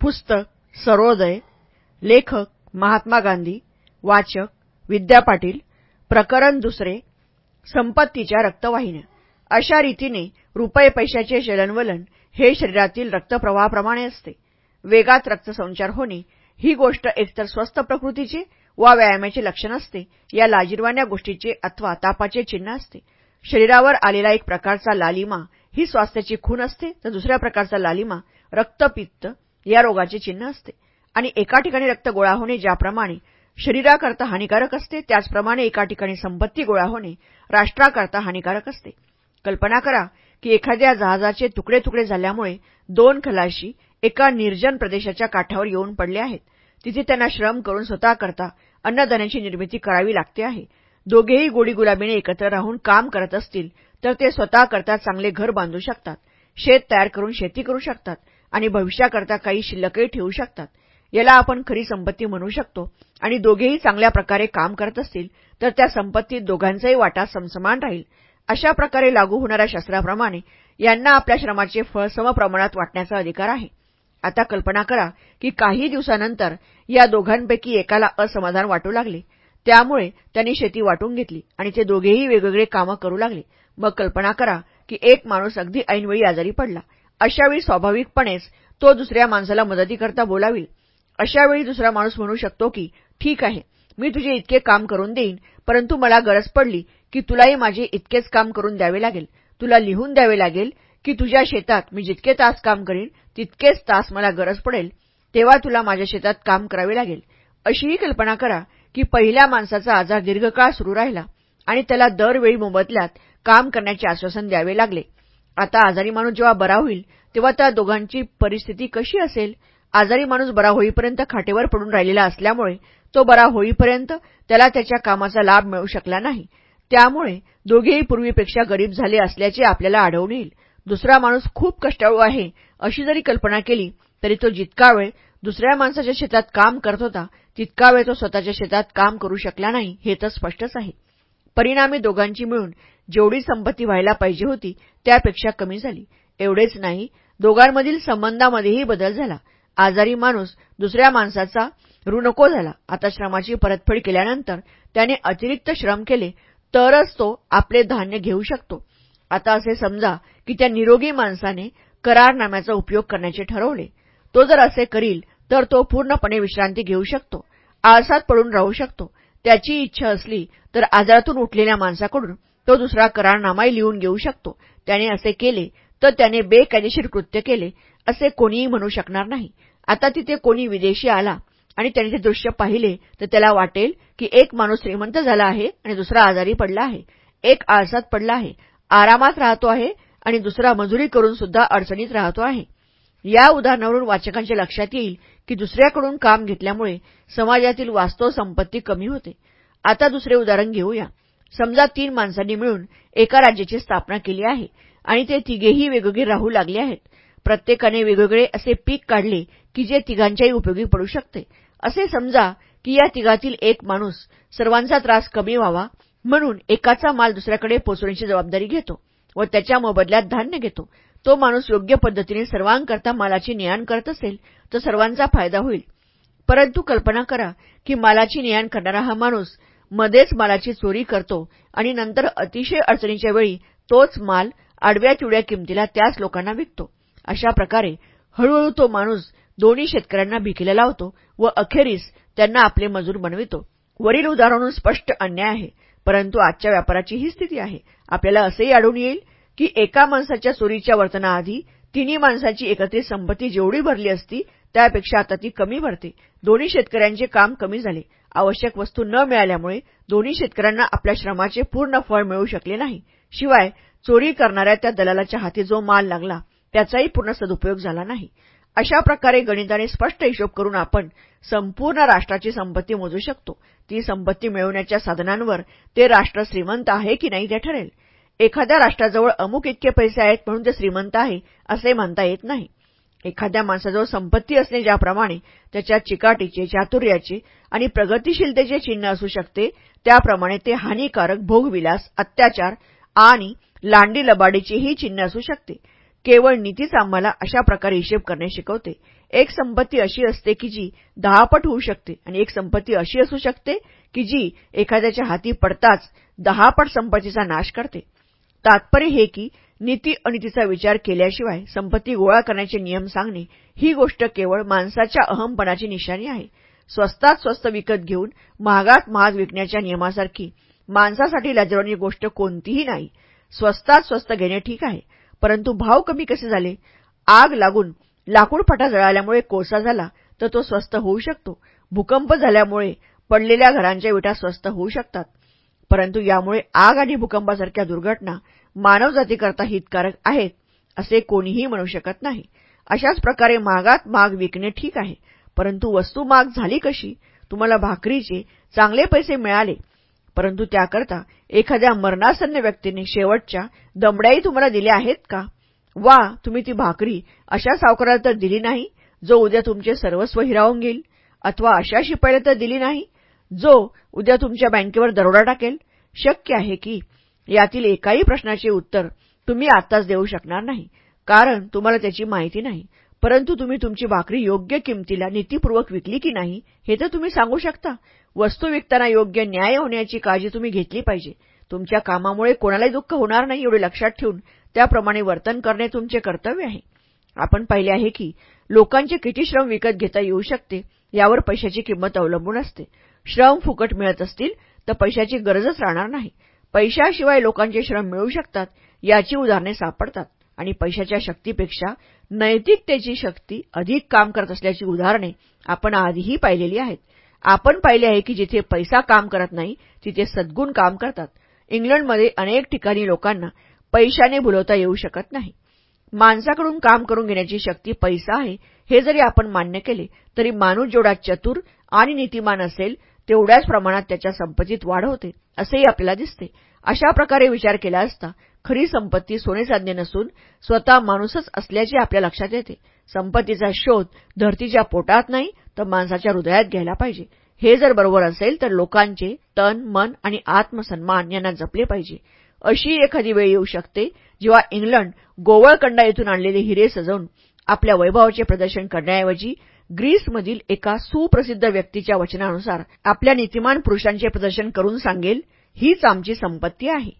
पुस्तक सरोदय लेखक महात्मा गांधी वाचक विद्या पाटील प्रकरण दुसरे संपत्तीच्या रक्तवाहिन्या. अशा रीतीने रुपये पैशाचे चलनवलन हे शरीरातील रक्तप्रवाहाप्रमाणे असते. वेगात रक्तसंचार होणे ही गोष्ट एकतर स्वस्त प्रकृतीचे वा व्यायामाचे लक्षण असते या लाजिरवाण्या गोष्टीचे अथवा तापाचे चिन्ह असते. शरीरावर आलेला एक प्रकारचा लालिमा ही स्वास्थ्याची खून असते तर दुसऱ्या प्रकारचा लालिमा रक्तपित्त या रोगाचे चिन्ह असते. आणि एका ठिकाणी रक्त गोळा होणे ज्याप्रमाणे शरीराकरता हानिकारक असते त्याचप्रमाणे एका ठिकाणी संपत्ती गोळा होणे राष्ट्राकरता हानिकारक असते. कल्पना करा की एखाद्या जहाजाचे तुकडे तुकडे झाल्यामुळे दोन खलाशी एका निर्जन प्रदेशाच्या काठावर येऊन पडले आहेत. तिथे त्यांना श्रम करून स्वतःकरता अन्नधान्याची निर्मिती करावी लागते आहे. दोघेही गोडीगुलाबीने एकत्र राहून काम करत असतील तर ते स्वतःकरता चांगले घर बांधू शकतात. शेत तयार करून शेती करू शकतात. आणि भविष्याकरता काही शिल्लकही ठेवू शकतात. याला आपण खरी संपत्ती म्हणू शकतो. आणि दोघेही चांगल्या प्रकारे काम करत असतील तर त्या संपत्तीत दोघांचाही वाटा समसमान राहील. अशा प्रकारे लागू होणाऱ्या शास्त्राप्रमाणे यांना आपल्या श्रमाचे फळ समप्रमाणात वाटण्याचा अधिकार आहे. आता कल्पना करा की काही दिवसानंतर या दोघांपैकी एकाला असमाधान वाटू लागले. त्यामुळे त्यांनी शेती वाटून घेतली आणि ते दोघेही वेगवेगळे कामं करू लागले. मग कल्पना करा की एक माणूस अगदी ऐनवेळी आजारी पडला. अशावेळी स्वाभाविकपणेच तो दुसऱ्या माणसाला मदतीकरता बोलावी अशावेळी दुसरा माणूस म्हणू शकतो की ठीक आहे मी तुझे इतके काम करून देईन परंतु मला गरज पडली की तुलाही माझे इतकेच काम करून द्यावे लागेल. तुला लिहून द्यावे लागेल की तुझ्या शेतात मी जितके तास काम करीन तितकेच तास मला गरज पडेल. तेव्हा तुला माझ्या शेतात काम करावे लागेल. अशीही कल्पना करा की पहिल्या माणसाचा आजार दीर्घकाळ सुरू राहिला आणि त्याला दरवेळी मोबदल्यात काम करण्याचे आश्वासन द्यावे लागले. आता आजारी माणूस जेव्हा बरा होईल तेव्हा त्या दोघांची परिस्थिती कशी असेल? आजारी माणूस बरा होईपर्यंत खाटेवर पडून राहिलेला असल्यामुळे तो बरा होईपर्यंत त्याला त्याच्या कामाचा लाभ मिळू शकला नाही. त्यामुळे दोघेही पूर्वीपेक्षा गरीब झाले असल्याचे आपल्याला आढळून येईल. दुसरा माणूस खूप कष्टाळू आहे अशी जरी कल्पना केली तरी तो जितका वेळ दुसऱ्या माणसाच्या शेतात काम करत होता तितका वेळ तो स्वतःच्या शेतात काम करू शकला नाही हे तर स्पष्टच आहे. परिणामी दोघांची मिळून जेवढी संपत्ती व्हायला पाहिजे होती त्यापेक्षा कमी झाली. एवढेच नाही दोघांमधील संबंधामध्येही बदल झाला. आजारी माणूस दुसऱ्या माणसाचा ऋणको झाला. आता श्रमाची परतफेड केल्यानंतर त्याने अतिरिक्त श्रम केले तरच तो आपले धान्य घेऊ शकतो. आता असे समजा की त्या निरोगी माणसाने करारनाम्याचा उपयोग करण्याचे ठरवले. तो जर असे करील तर तो पूर्णपणे विश्रांती घेऊ शकतो. आळसात पडून राहू शकतो. त्याची इच्छा असली तर आजारातून उठलेल्या माणसाकडून तो दुसरा करारनामाही लिहून घेऊ शकतो. त्याने असे केले तर त्याने बेकायदेशीर कृत्य केले असे कोणीही म्हणू शकणार नाही. आता तिथे कोणी विदेशी आला आणि त्याने ते दृश्य पाहिले तर त्याला वाटेल की एक माणूस श्रीमंत झाला आहे आणि दुसरा आजारी पडला आहे. एक आळसात पडला आहे. आरामात राहतो आहे आणि दुसरा मजुरी करून सुद्धा अडचणीत राहतो आहे. या उदाहरणावरून वाचकांच्या लक्षात येईल की दुसऱ्याकडून काम घेतल्यामुळे समाजातील वास्तव संपत्ती कमी होते. आता दुसरे उदाहरण घेऊया. समजा तीन माणसांनी मिळून एका राज्याची स्थापना केली आहे आणि ते तिघेही वेगवेगळे राहू लागले आहेत. प्रत्येकाने वेगवेगळे असे पीक काढले की जे तिघांच्याही उपयोगी पडू शकते. असे समजा की या तिघातील एक माणूस सर्वांचा त्रास कमी व्हावा म्हणून एकाचा माल दुसऱ्याकडे पोचवण्याची जबाबदारी घेतो व त्याच्या मोबदल्यात धान्य घेतो. तो माणूस योग्य पद्धतीने सर्वांकरता मालाची नेआण करत असेल तर सर्वांचा फायदा होईल. परंतु कल्पना करा की मालाची नेआण करणारा हा माणूस मध्येच मालाची चोरी करतो आणि नंतर अतिशय अडचणीच्या वेळी तोच माल आडव्या चिवड्या किमतीला त्याच लोकांना विकतो. अशा प्रकारे हळूहळू तो माणूस दोन्ही शेतकऱ्यांना भिकेला लावतो व अखेरीस त्यांना आपले मजूर बनवितो. वरील उदाहरण स्पष्ट अन्याय आहे परंतु आजच्या व्यापाराची ही स्थिती आहे. आपल्याला असेही आढळून येईल की एका माणसाच्या चोरीच्या वर्तनाआधी तिन्ही माणसाची एकत्रित संपत्ती जेवढी भरली असती त्यापेक्षा आता ती कमी भरते. दोन्ही शेतकऱ्यांचे काम कमी झाले. आवश्यक वस्तू न मिळाल्यामुळे दोन्ही शेतकऱ्यांना आपल्या श्रमाचे पूर्ण फळ मिळू शकले नाही. शिवाय चोरी करणाऱ्या त्या दलालाच्या हाती जो माल लागला त्याचाही पूर्ण सदुपयोग झाला नाही. अशा प्रकारे गणिताने स्पष्ट हिशोब करून आपण संपूर्ण राष्ट्राची संपत्ती मोजू शकतो. ती संपत्ती मिळवण्याच्या साधनांवर ते राष्ट्र श्रीमंत आहे की नाही ते ठरेल. एखाद्या राष्ट्राजवळ अमुक इतके पैसे आहेत म्हणून ते श्रीमंत आहे असे म्हणता येत नाही. एखाद्या माणसाजवळ संपत्ती असणे ज्याप्रमाणे त्याच्या चिकाटीचे चातुर्याचे आणि प्रगतिशीलतेचे चिन्ह असू शकते त्याप्रमाणे ते हानिकारक भोगविलास अत्याचार आणि लांडी लबाडीचेही चिन्ह असू शकते. केवळ नीतीच आम्हाला अशा प्रकारे हिशेब करणे शिकवते. एक संपत्ती अशी असते की जी दहापट होऊ शकते आणि एक संपत्ती अशी असू शकते की जी एखाद्याच्या हाती पडताच दहापट संपत्तीचा नाश करते. तात्पर्य हे की नीती अनितीचा विचार केल्याशिवाय संपत्ती गोळा करण्याचे नियम सांगणे ही गोष्ट केवळ माणसाच्या अहमपणाची निशाणी आहे. स्वस्तात स्वस्त विकत घेऊन महागात महाग विकण्याच्या नियमासारखी माणसासाठी लाजवणी गोष्ट कोणतीही नाही. स्वस्तात स्वस्त घेणे ठीक आहे परंतु भाव कमी कसे झाले? आग लागून लाकूड फाटा जळाल्यामुळे कोळसा झाला तर तो स्वस्त होऊ शकतो. भूकंप झाल्यामुळे पडलेल्या घरांच्या विटा स्वस्त होऊ शकतात. परंतु यामुळे आग आणि भूकंपासारख्या दुर्घटना मानवजातीकरता हितकारक आहेत असे कोणीही म्हणू शकत नाही. अशाच प्रकारे मागात माग विकणे ठीक आहे परंतु वस्तू माग झाली कशी? तुम्हाला भाकरीचे चांगले पैसे मिळाले परंतु त्याकरता एखाद्या मरणासन्न व्यक्तीने शेवटच्या दमड्याही तुम्हाला दिल्या आहेत का? वा तुम्ही ती भाकरी अशा सावकाराला तर दिली नाही जो उद्या तुमचे सर्वस्व हिरावून घेईल अथवा अशा शिपायला तर दिली नाही? जो उद्या तुमच्या बँकेवर दरोडा टाकेल शक्य आहे की यातील एकाही प्रश्नाचे उत्तर तुम्ही आत्ताच देऊ शकणार नाही कारण तुम्हाला त्याची माहिती नाही. परंतु तुम्ही तुमची भाकरी योग्य किमतीला नीतीपूर्वक विकली की नाही हे तर तुम्ही सांगू शकता. वस्तू विकताना योग्य न्याय होण्याची काळजी तुम्ही घेतली पाहिजे. तुमच्या कामामुळे कोणालाही दुःख होणार नाही एवढे लक्षात ठेवून त्याप्रमाणे वर्तन करणे तुमचे कर्तव्य आहे. आपण पाहिले आहे की लोकांचे किती श्रम विकत घेता येऊ शकते यावर पैशाची किंमत अवलंबून असते. श्रम फुकट मिळत असतील तर पैशाची गरजच राहणार नाही. पैशाशिवाय लोकांचे श्रम मिळू शकतात याची उदाहरणे सापडतात. आणि पैशाच्या शक्तीपेक्षा नैतिकतेची शक्ती अधिक काम करत असल्याची उदाहरणे आपण आधीही पाहिलेली आहेत. आपण पाहिले आहे की जिथे पैसा काम करत नाही तिथे सद्गुण काम करतात. इंग्लंडमध्ये अनेक ठिकाणी लोकांना पैशाने भुलवता येऊ शकत नाही. माणसाकडून काम करून घेण्याची शक्ती पैसा आहे हे जरी आपण मान्य केले तरी माणूस जेवढा चतुर आणि नीतिमान असेल तेवढ्याच प्रमाणात त्याच्या संपत्तीत वाढ होते असेही आपल्याला दिसते. अशा प्रकारे विचार केला असता खरी संपत्ती सोने नसून स्वतः माणूसच असल्याचे आपल्या लक्षात येते. संपत्तीचा शोध धरतीच्या पोटात नाही तर माणसाच्या हृदयात घ्यायला पाहिजे. हे जर बरोबर असेल तर लोकांचे तन मन आणि आत्मसन्मान यांना जपले पाहिजे. अशी एखादी वेळ येऊ शकते जेव्हा इंग्लंड गोवळकंडा येथून आणलेले हिरे सजवून आपल्या वैभवाचे प्रदर्शन करण्याऐवजी ग्रीसमधील एका सुप्रसिद्ध व्यक्तीच्या वचनानुसार आपल्या नीतिमान पुरुषांचे प्रदर्शन करून सांगेल हीच आमची संपत्ती आहे.